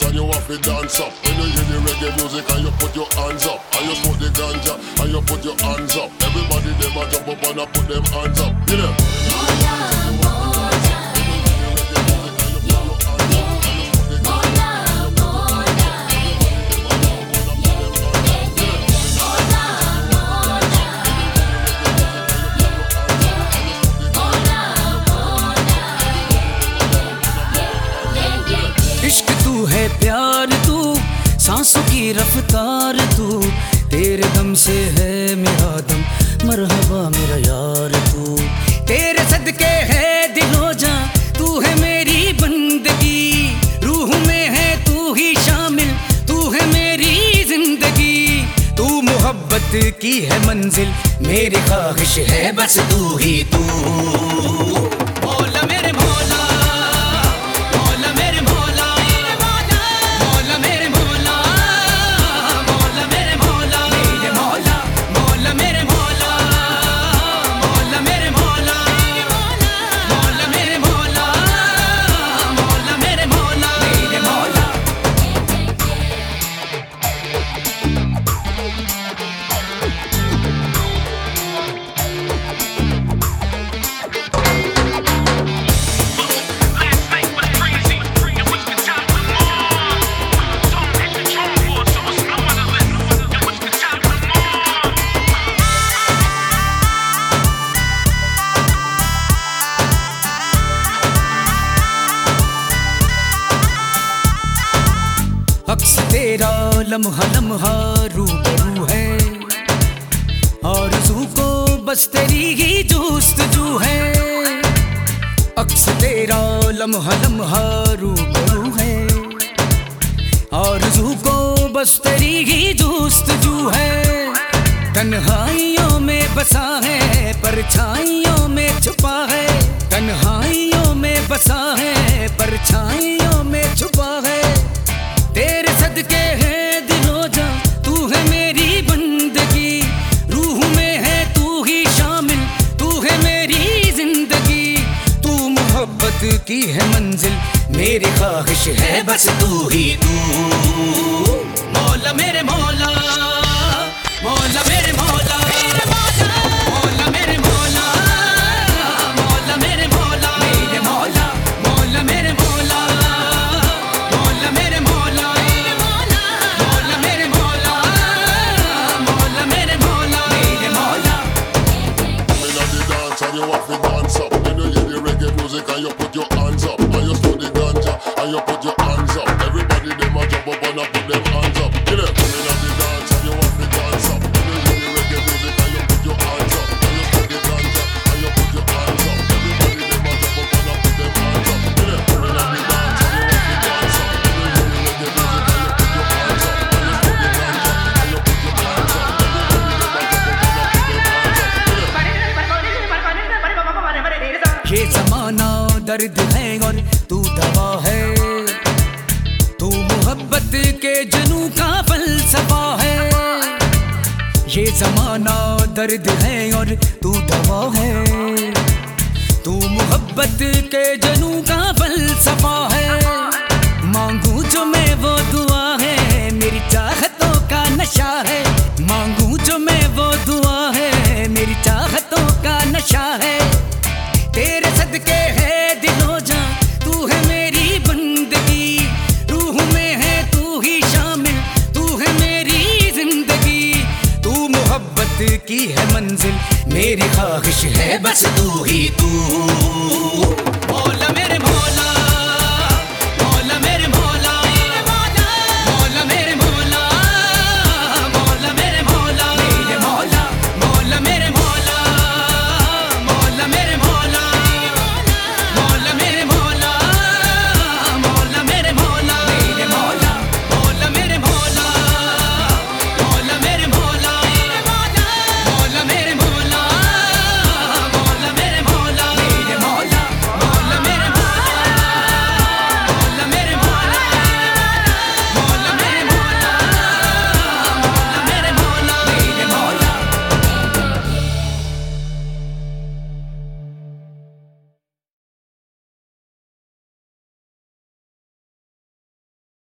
dance and you have to dance up. When you hear the reggae music and you put your hands up, and you smoke the ganja and you put your hands up. Everybody them a jump up and a put them hands up. You know. सांसों की रफ्तार तू, तेरे दम से है मेरा दम, मरहबा मेरा यार तू। तेरे सदके है दिलो जा तू है मेरी बंदगी। रूह में है तू ही शामिल, तू है मेरी ज़िंदगी। तू मोहब्बत की है मंजिल, मेरी ख्वाहिश है बस तू ही तू। लम्हा लम्हा रूबरू है। और को बस तेरी ही जूस्तजू है। अक्स तेरा लम्हा लम्हा रूबरू है। और को बस तेरी ही जूस्तजू है। तन्हाइयों में बसा है, परछाइयों में छुपा है। तन्हाइयों में बसा है, परछाइयों में छुपा है। तेरे सदके मंजिल मेरी ख्वाहिश है, बस तू ही तू। मौला मेरे मौला मौला मेरे मौला you have to and you put your hands up. Everybody them a jump up and I put them hands up. Get them. Come in the dance and you want me to dance up. When you hear the reggae music and you put your hands up. When you put your hands up, and you put your hands up. Everybody them a jump up and I put them hands up. Get them. Come in the dance and you want me to dance up. When you hear the reggae music and you put your hands up. When you put your hands up, and you put your hands up. Everybody them a jump up and I put them hands up. Get some more now. दर्द है और तू दवा है। तू मोहब्बत के जनू का फलसफा है। ये जमाना दर्द है और तू दवा है। तू मोहब्बत के जनू का फलसफा है। की है मंजिल। मेरी ख्वाहिश है बस तू ही तू। बोला मेरे बोला